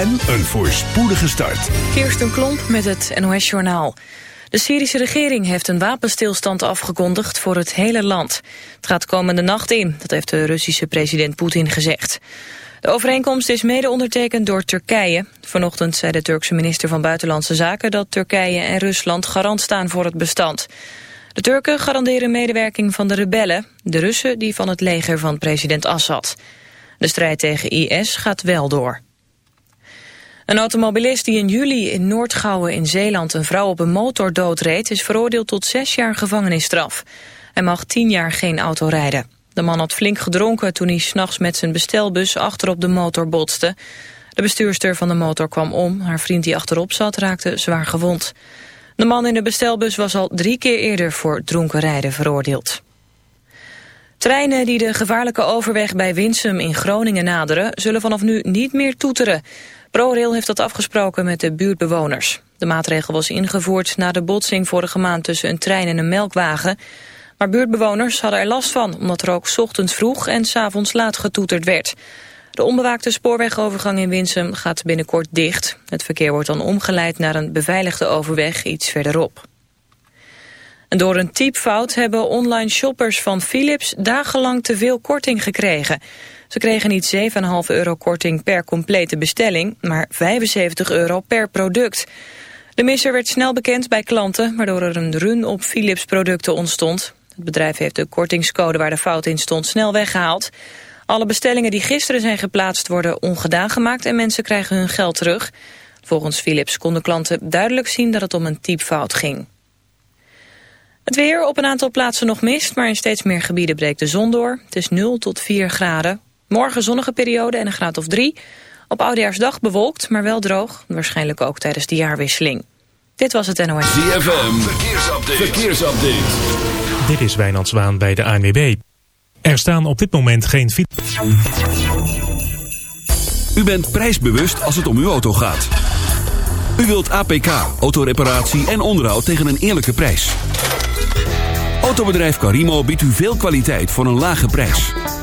en een voorspoedige start. Kirsten Klomp met het NOS-journaal. De Syrische regering heeft een wapenstilstand afgekondigd voor het hele land. Het gaat komende nacht in, dat heeft de Russische president Poetin gezegd. De overeenkomst is mede ondertekend door Turkije. Vanochtend zei de Turkse minister van Buitenlandse Zaken... dat Turkije en Rusland garant staan voor het bestand. De Turken garanderen medewerking van de rebellen. De Russen die van het leger van president Assad. De strijd tegen IS gaat wel door. Een automobilist die in juli in Noordgouwen in Zeeland een vrouw op een motor doodreed... is veroordeeld tot zes jaar gevangenisstraf. Hij mag tien jaar geen auto rijden. De man had flink gedronken toen hij s'nachts met zijn bestelbus achterop de motor botste. De bestuurster van de motor kwam om. Haar vriend die achterop zat raakte zwaar gewond. De man in de bestelbus was al drie keer eerder voor dronken rijden veroordeeld. Treinen die de gevaarlijke overweg bij Winsum in Groningen naderen... zullen vanaf nu niet meer toeteren. ProRail heeft dat afgesproken met de buurtbewoners. De maatregel was ingevoerd na de botsing vorige maand tussen een trein en een melkwagen. Maar buurtbewoners hadden er last van, omdat er ook ochtends vroeg en s avonds laat getoeterd werd. De onbewaakte spoorwegovergang in Winsum gaat binnenkort dicht. Het verkeer wordt dan omgeleid naar een beveiligde overweg iets verderop. En door een typfout hebben online shoppers van Philips dagenlang te veel korting gekregen. Ze kregen niet 7,5 euro korting per complete bestelling, maar 75 euro per product. De misser werd snel bekend bij klanten, waardoor er een run op Philips producten ontstond. Het bedrijf heeft de kortingscode waar de fout in stond snel weggehaald. Alle bestellingen die gisteren zijn geplaatst worden ongedaan gemaakt en mensen krijgen hun geld terug. Volgens Philips konden klanten duidelijk zien dat het om een typfout ging. Het weer op een aantal plaatsen nog mist, maar in steeds meer gebieden breekt de zon door. Het is 0 tot 4 graden. Morgen zonnige periode en een graad of 3. Op Oudejaarsdag bewolkt, maar wel droog. Waarschijnlijk ook tijdens de jaarwisseling. Dit was het NOS. ZFM, verkeersupdate. verkeersupdate. Dit is Wijnand Zwaan bij de ANWB. Er staan op dit moment geen fiets. U bent prijsbewust als het om uw auto gaat. U wilt APK, autoreparatie en onderhoud tegen een eerlijke prijs. Autobedrijf Carimo biedt u veel kwaliteit voor een lage prijs.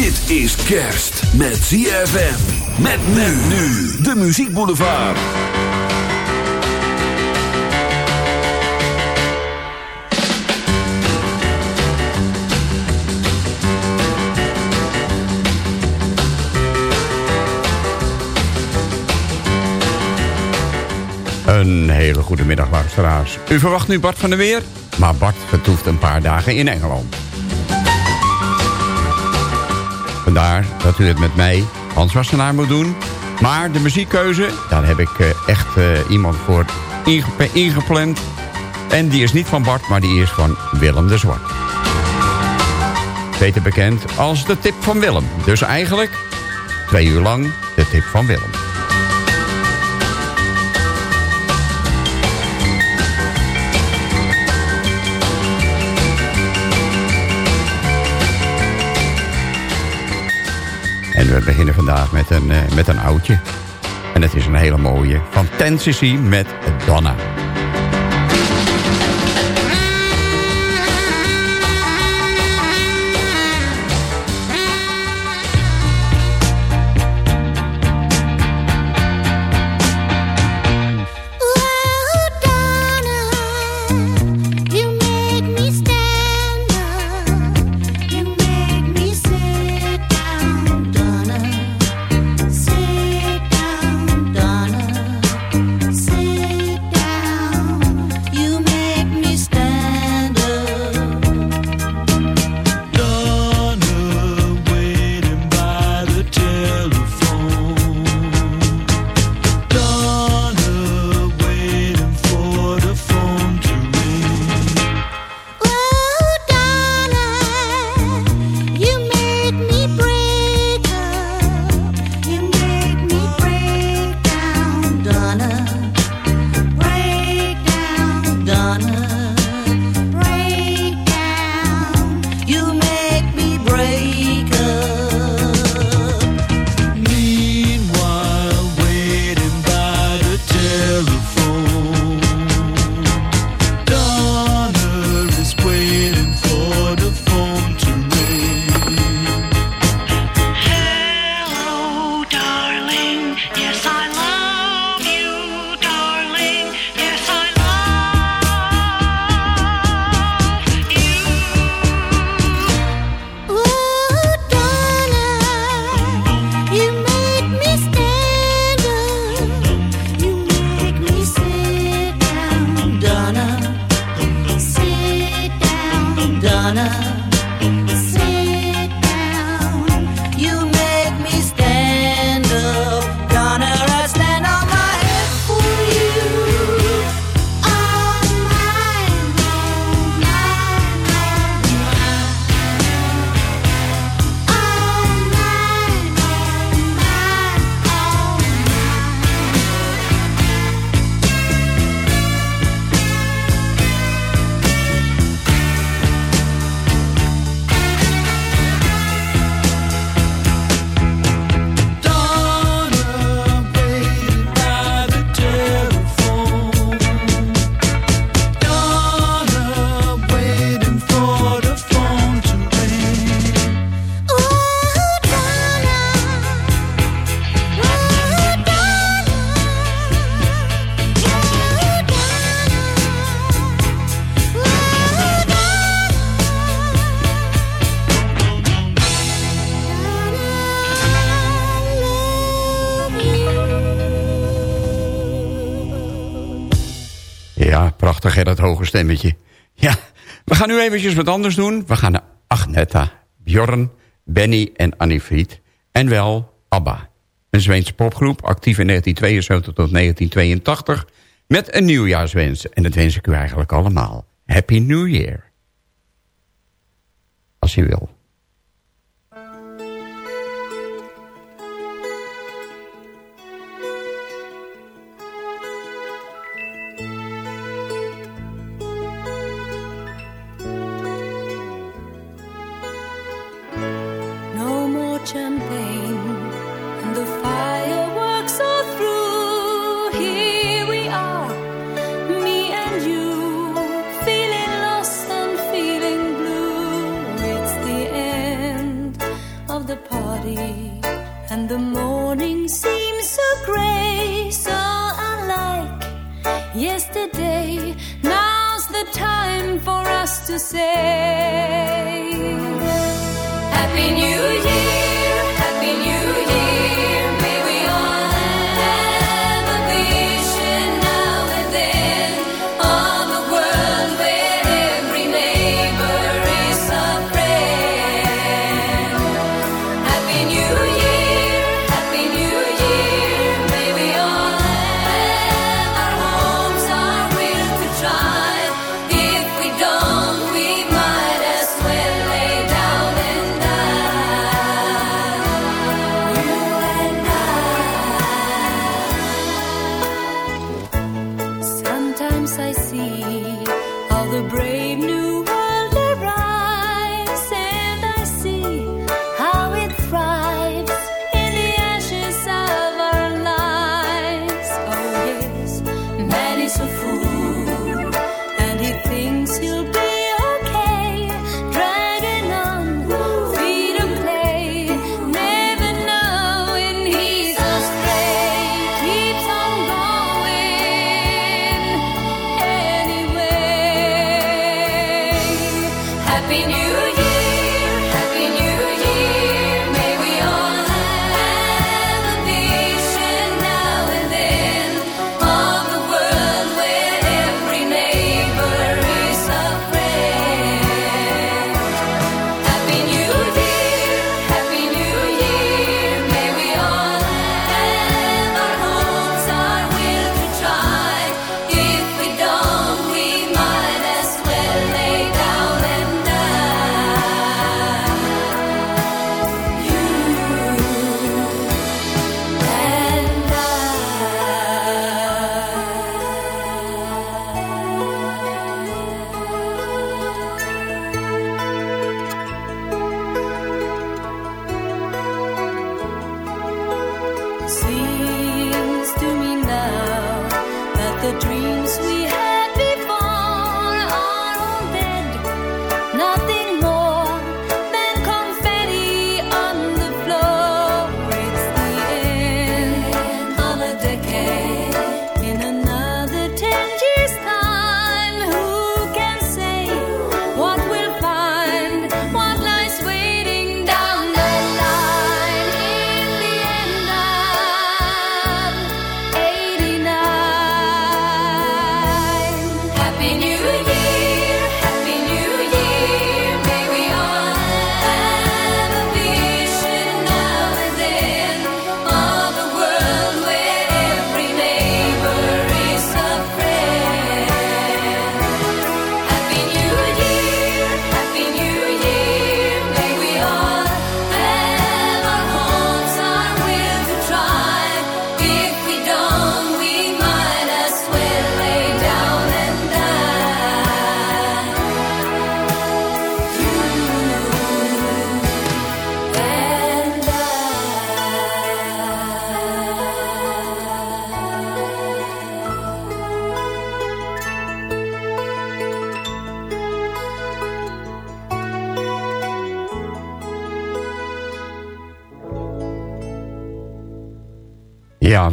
Dit is kerst met ZFM. Met men nu. De Muziek Boulevard. Een hele goede middag, luisteraars. U verwacht nu Bart van der Weer, maar Bart vertoeft een paar dagen in Engeland. Vandaar dat u het met mij, Hans Wassenaar, moet doen. Maar de muziekkeuze, daar heb ik eh, echt eh, iemand voor inge- ingepland. En die is niet van Bart, maar die is van Willem de Zwart. Beter bekend als de tip van Willem. Dus eigenlijk twee uur lang de tip van Willem. We beginnen vandaag met een, eh, met een oudje. En het is een hele mooie. Van Tennessee met Donna. Ja, prachtig hè, dat hoge stemmetje. Ja, we gaan nu eventjes wat anders doen. We gaan naar Agneta, Bjorn, Benny en Annie Fried. En wel ABBA. Een Zweedse popgroep, actief in 1972 tot 1982. Met een nieuwjaarswens. En dat wens ik u eigenlijk allemaal. Happy New Year. Als u wil.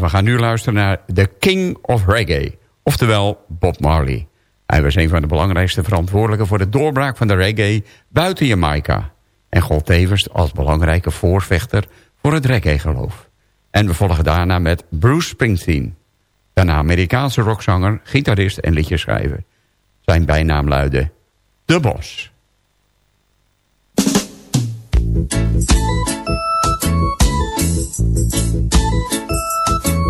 we gaan nu luisteren naar The King of Reggae. Oftewel Bob Marley. Hij was een van de belangrijkste verantwoordelijken voor de doorbraak van de reggae buiten Jamaica. En gold tevens als belangrijke voorvechter voor het reggae-geloof. En we volgen daarna met Bruce Springsteen. Daarna Amerikaanse rockzanger, gitarist en liedjeschrijver. Zijn bijnaam luidde De Bos. Hey!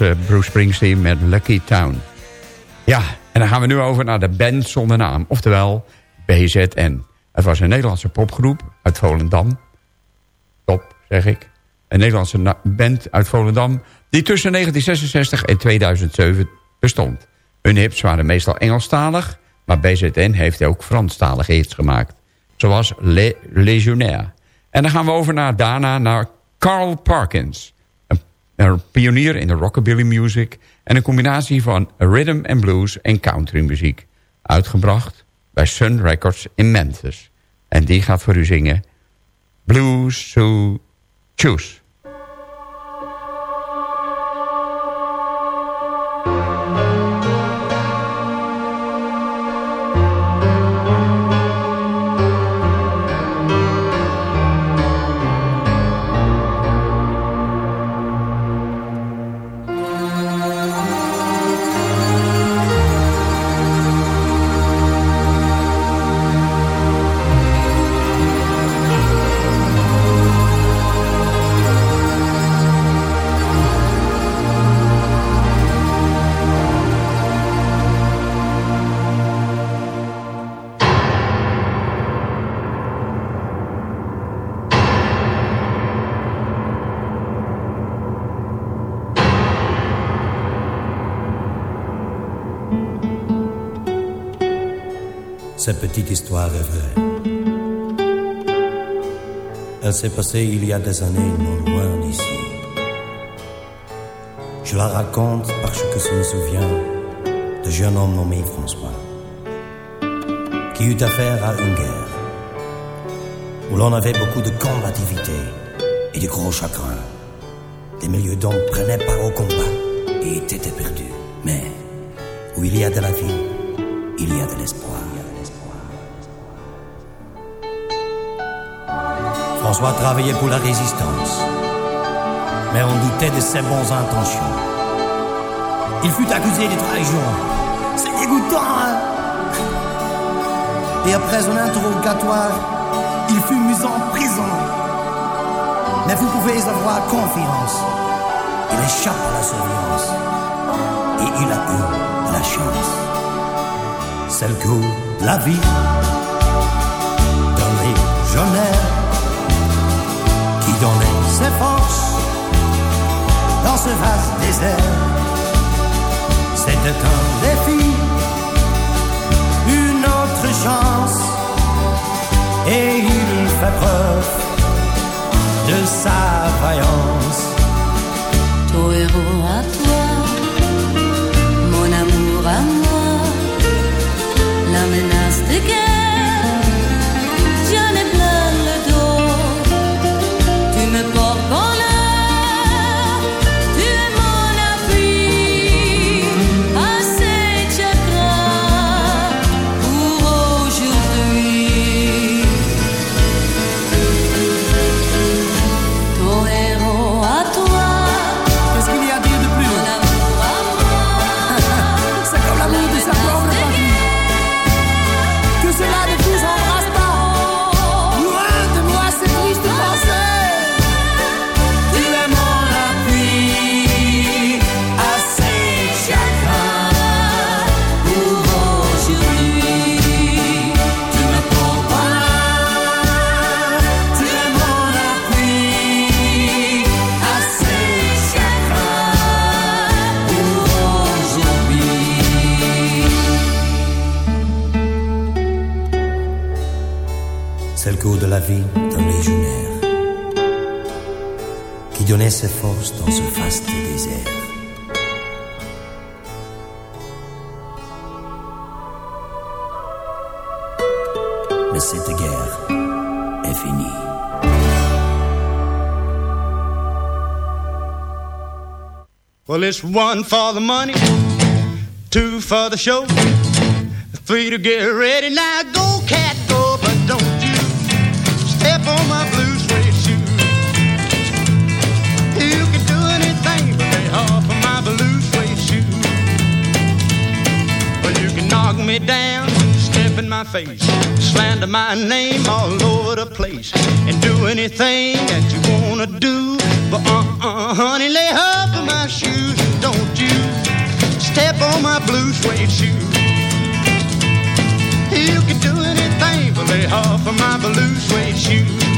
Eh, Bruce Springsteen met Lucky Town. Ja, en dan gaan we nu over naar de band zonder naam. Oftewel BZN. Het was een Nederlandse popgroep uit Volendam. Top, zeg ik. Een Nederlandse band uit Volendam... die tussen 1966 en 2007 bestond. Hun hits waren meestal Engelstalig... maar BZN heeft ook Franstalige hits gemaakt. Zoals Le Legionnaire. En dan gaan we over naar, daarna naar Carl Parkins. Een, pionier in de rockabilly music... en een combinatie van rhythm and blues en country muziek. Uitgebracht bij Sun Records in Memphis. En die gaat voor u zingen... Blues to Choose. Elle s'est passée il y a des années non loin d'ici. Je la raconte parce que je me souviens de jeune homme nommé François, qui eut affaire à une guerre où l'on avait beaucoup de combativité et de gros chagrins. Des milieux d'hommes prenaient part au combat et étaient perdus. Mais où il y a de la vie, il y a de l'espoir. François travaillait pour la résistance, mais on doutait de ses bonnes intentions. Il fut accusé de trahison. C'est dégoûtant, hein Et après un interrogatoire, il fut mis en prison. Mais vous pouvez avoir confiance. Il échappe à la surveillance. Et il a eu la chance. C'est le coup de la vie. D'un légionnaire ce vaste désert. C'était un défi, une autre chance, et il fait preuve de sa vaillance. Ton héros à toi, mon amour à moi, la menace de guerre, qui donnait ses forces dans ce vaste désert. Mais cette guerre est finie. Well, it's one for the money, two for the show, three to get ready. Now go, cat, down, step in my face, slander my name all over the place, and do anything that you wanna do. But uh-uh, honey, lay off of my shoes and don't you step on my blue suede shoes. You can do anything but lay off of my blue suede shoes.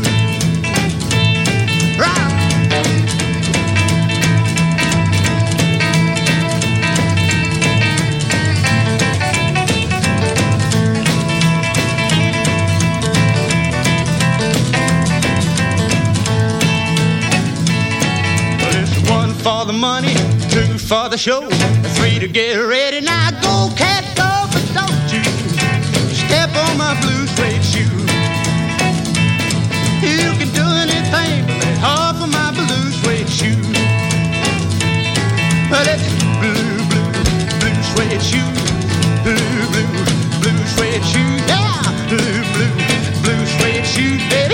For the money, two for the show, three to get ready. Now go, cat, go, but don't you step on my blue suede shoe. You can do anything but lay off of my blue suede shoe. Well, it's blue, blue, blue suede shoe. Blue, blue, blue suede shoe. Yeah, blue, blue, blue suede shoe, baby.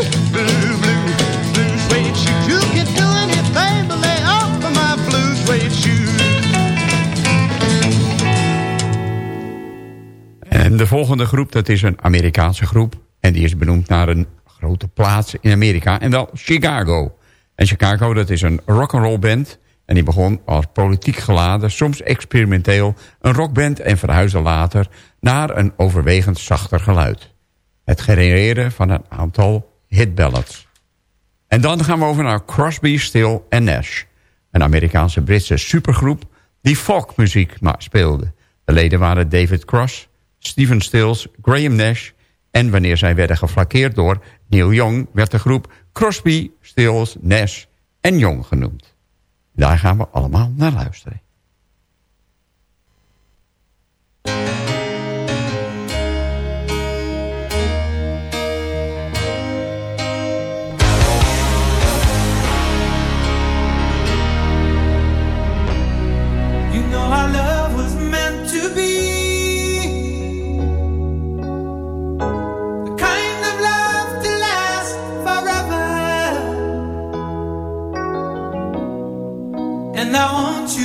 De volgende groep, dat is een Amerikaanse groep. En die is benoemd naar een grote plaats in Amerika. En wel Chicago. En Chicago, dat is een rock'n'roll band. En die begon als politiek geladen, soms experimenteel... een rockband en verhuisde later naar een overwegend zachter geluid. Het genereren van een aantal hitballads. En dan gaan we over naar Crosby, Still en Nash. Een Amerikaanse Britse supergroep die folkmuziek speelde. De leden waren David Cross, Stephen Stills, Graham Nash... en wanneer zij werden geflankeerd door Neil Young... werd de groep Crosby, Stills, Nash en Young genoemd. Daar gaan we allemaal naar luisteren. You know love I want you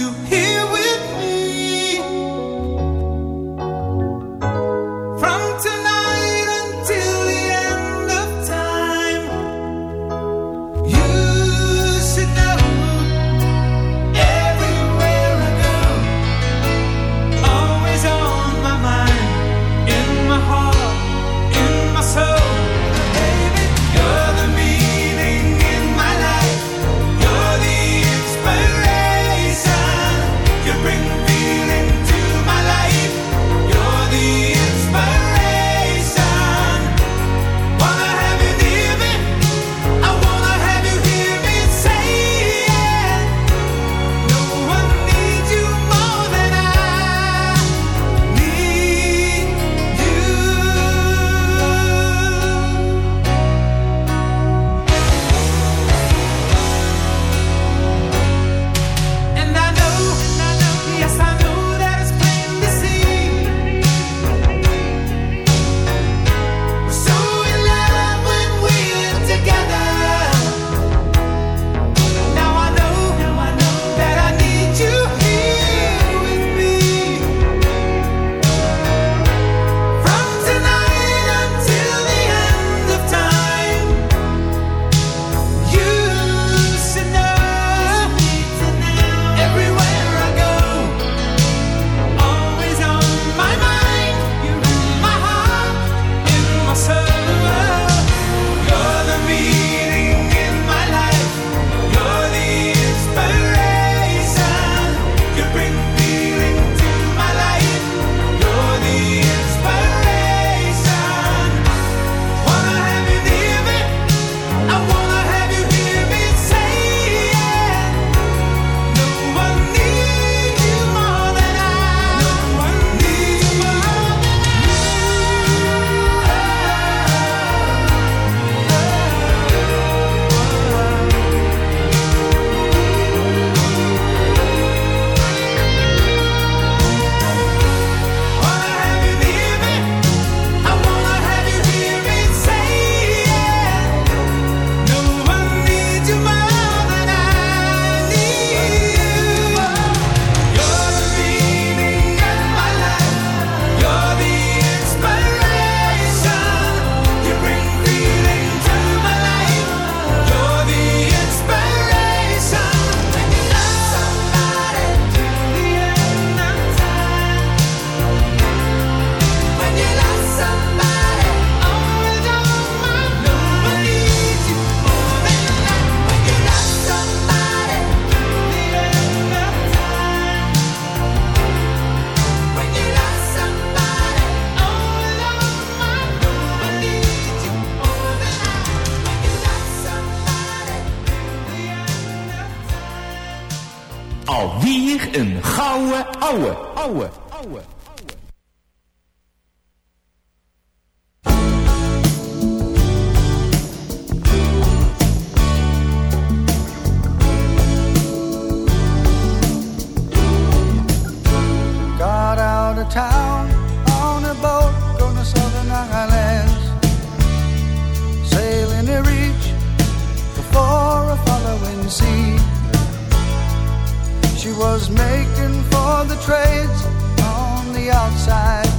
side.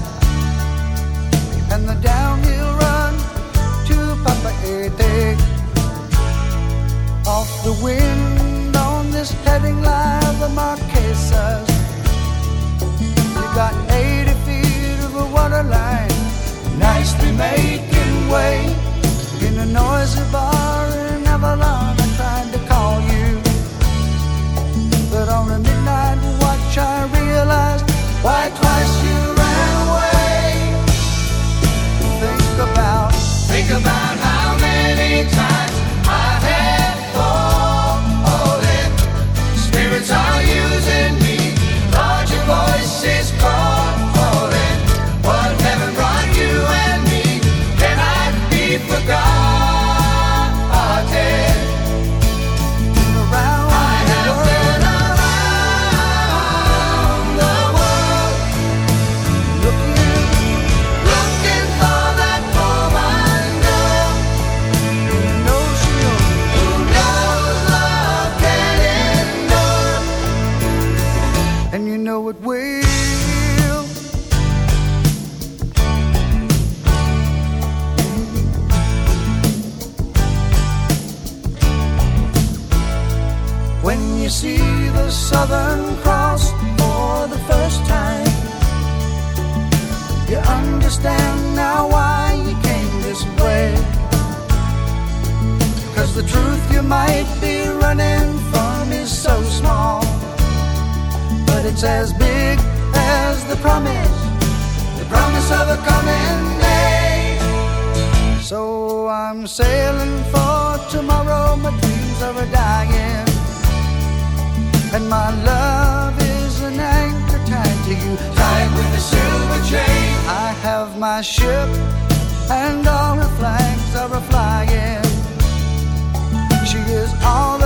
And the downhill run to Papeete. Off the wind on this heading line, the Marquesas. You got 80 feet of a water line, nicely making way in a noisy bar. as big as the promise, the promise of a coming day. So I'm sailing for tomorrow, my dreams are a dying, and my love is an anchor tied to you, tied with a silver chain. I have my ship, and all her flags are a flying. She is all.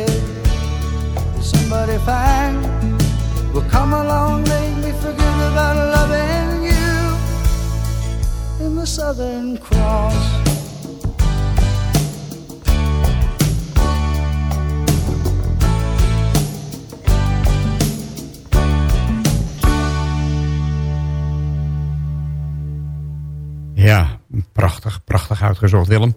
head. Somebody fine will come along, make me forget about loving you in the Southern Cross. Ja, prachtig, prachtig uitgezocht Willem.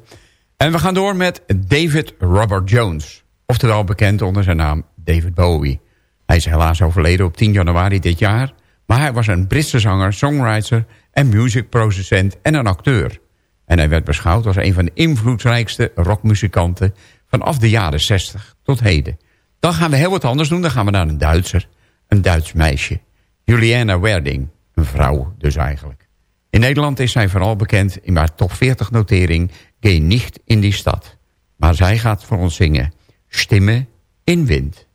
En we gaan door met David Robert Jones. Oftewel bekend onder zijn naam David Bowie. Hij is helaas overleden op 10 januari dit jaar... maar hij was een Britse zanger, songwriter en musicproducent en een acteur. En hij werd beschouwd als een van de invloedrijkste rockmuzikanten... vanaf de jaren 60 tot heden. Dan gaan we heel wat anders doen. Dan gaan we naar een Duitser, een Duits meisje. Juliana Werding, een vrouw dus eigenlijk. In Nederland is zij vooral bekend in haar top 40 notering... Geen nicht in die stad. Maar zij gaat voor ons zingen... Stimmen in wind.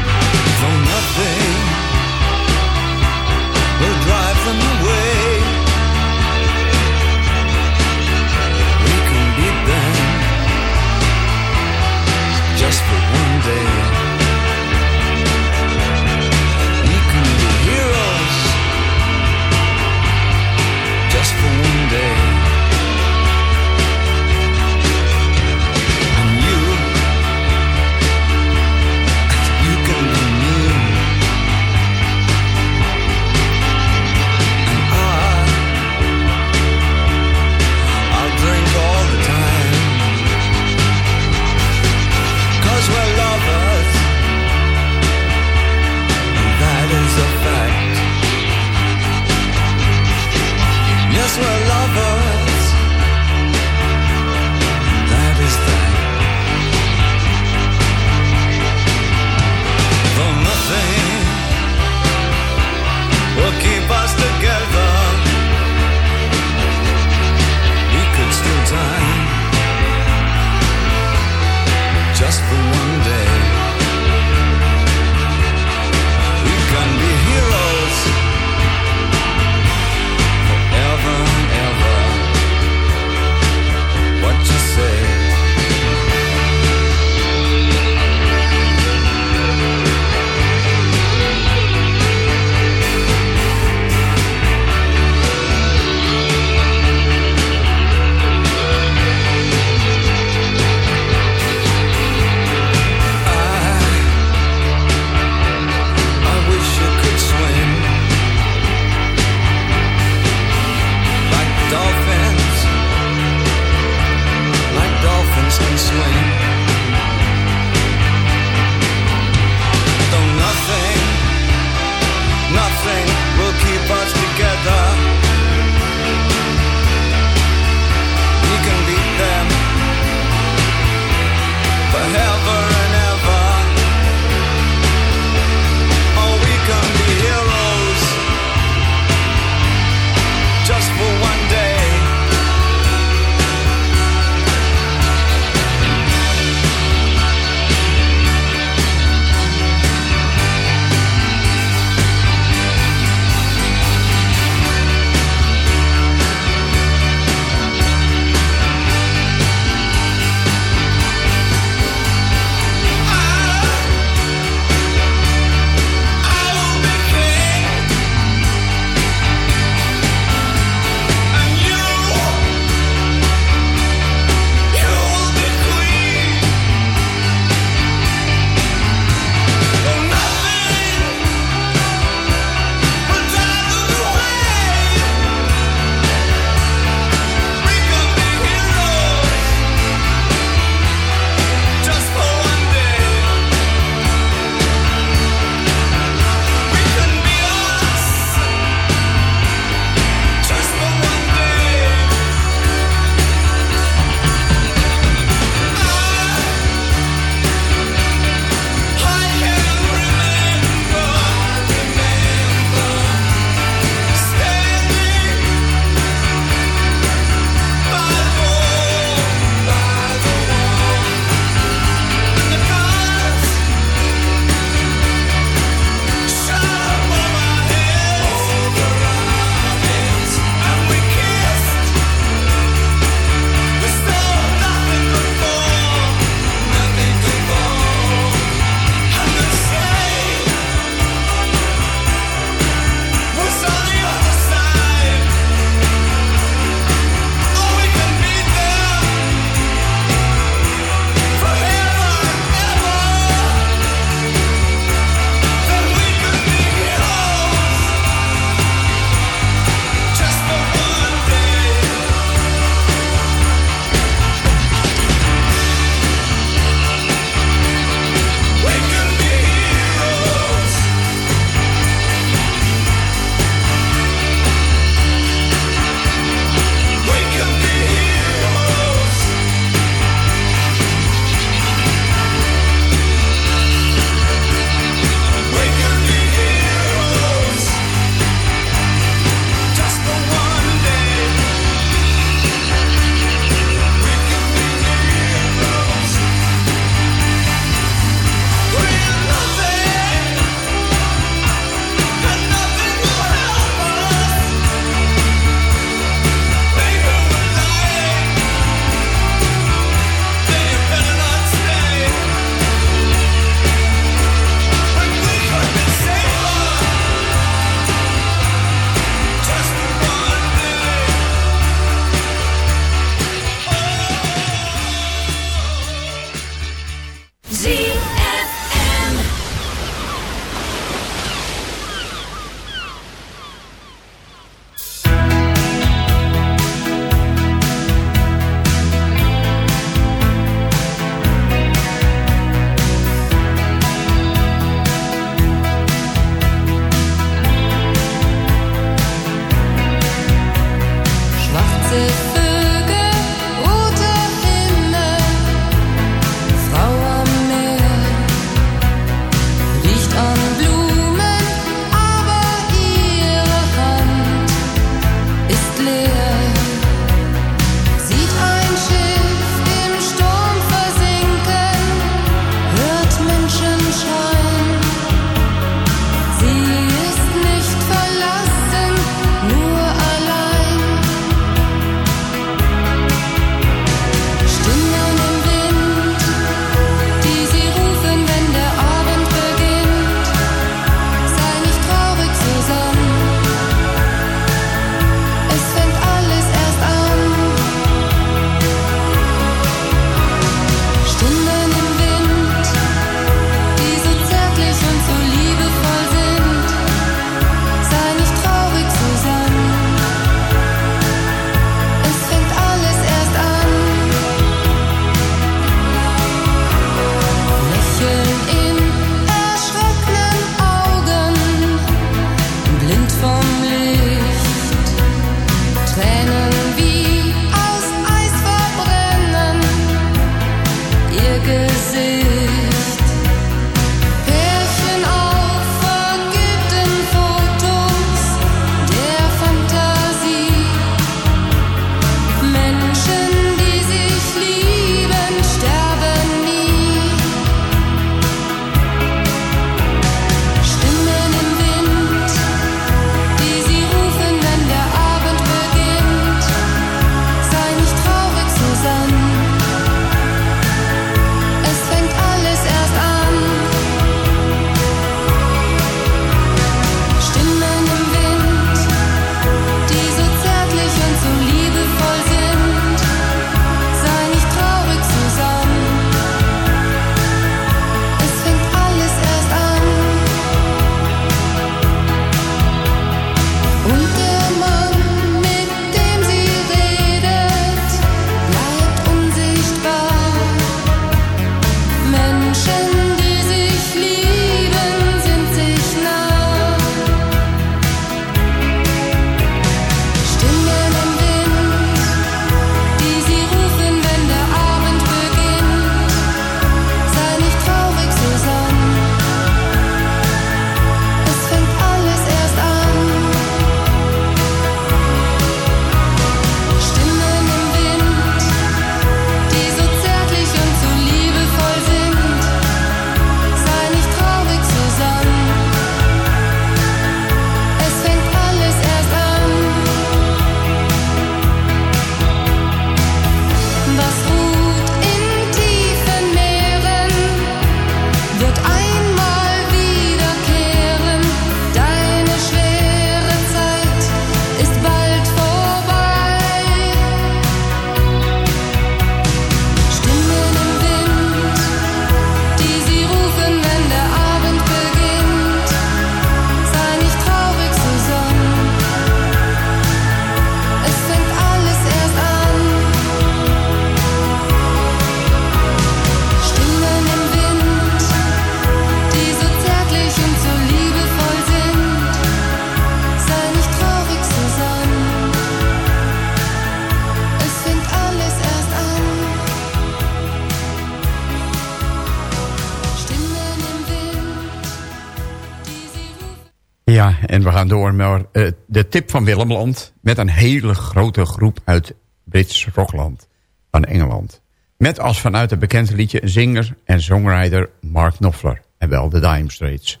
Ja, en we gaan door naar eh, de tip van Willemland... met een hele grote groep uit Brits Rockland van Engeland. Met als vanuit het bekende liedje zinger en songwriter Mark Knopfler. En wel de Dime Straits.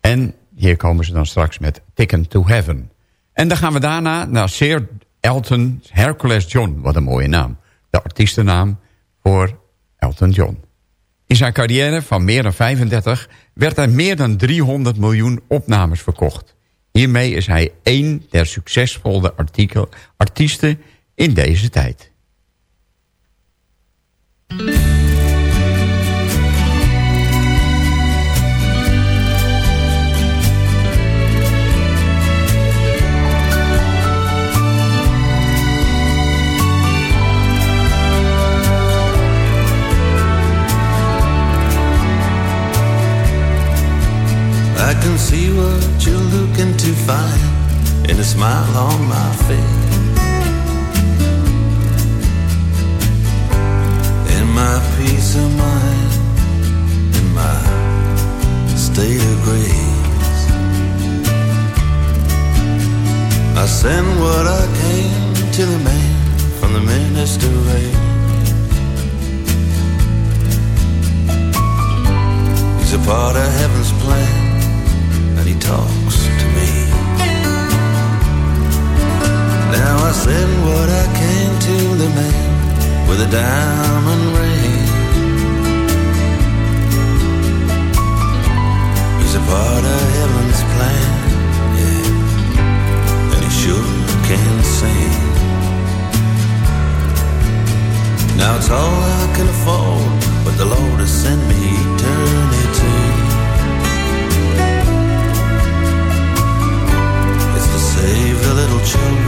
En hier komen ze dan straks met Ticken to Heaven. En dan gaan we daarna naar Sir Elton Hercules John. Wat een mooie naam. De artiestennaam voor Elton John. In zijn carrière van meer dan 35 werd er meer dan 300 miljoen opnames verkocht. Hiermee is hij één der succesvolle artiesten in deze tijd. See what you're looking to find in a smile on my face. In my peace of mind, in my state of grace. I send what I came to the man from the minister race. He's a part of heaven's plan and he talks to me. Now I send what I came to the man with a diamond ring. He's a part of heaven's plan, yeah, and he sure can sing. Now it's all I can afford, but the Lord has sent me show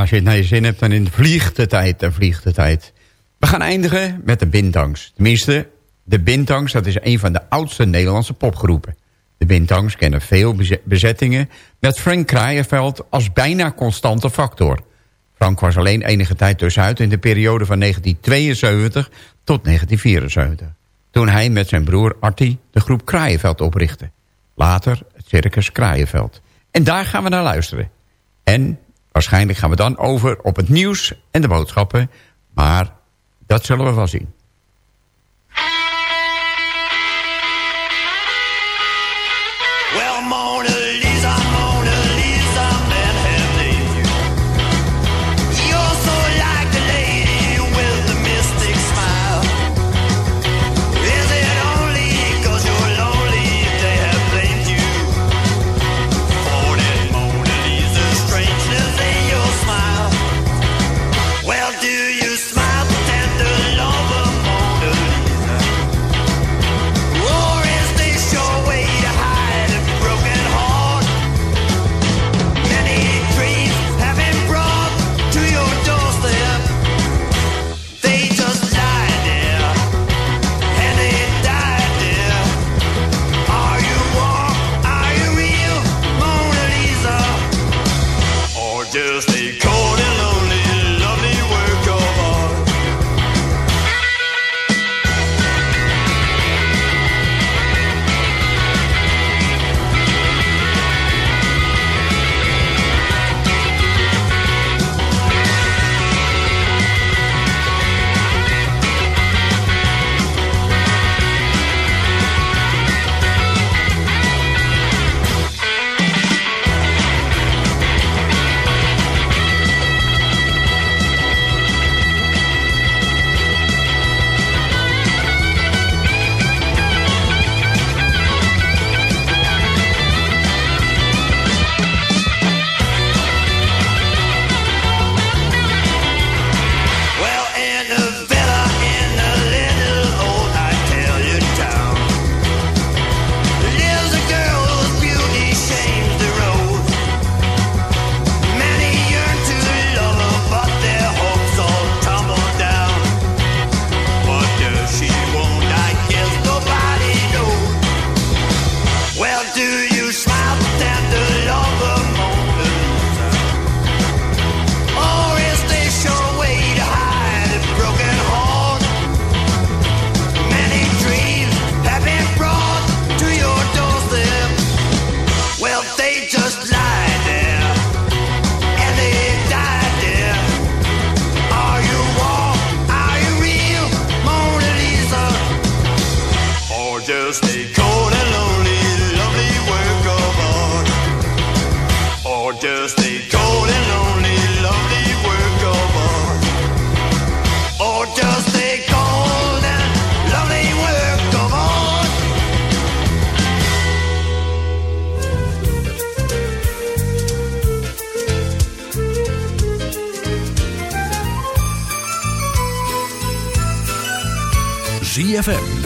Als je het naar je zin hebt, dan in vliegt de tijd, dan vliegt tijd. We gaan eindigen met de Bintangs. Tenminste, de Bintangs, dat is een van de oudste Nederlandse popgroepen. De Bintangs kennen veel beze- bezettingen met Frank Kraaienveld als bijna constante factor. Frank was alleen enige tijd tussenuit in de periode van 1972 tot 1974. Toen hij met zijn broer Artie de groep Kraaienveld oprichtte. Later het Circus Kraaienveld. En daar gaan we naar luisteren. En waarschijnlijk gaan we dan over op het nieuws en de boodschappen. Maar dat zullen we wel zien.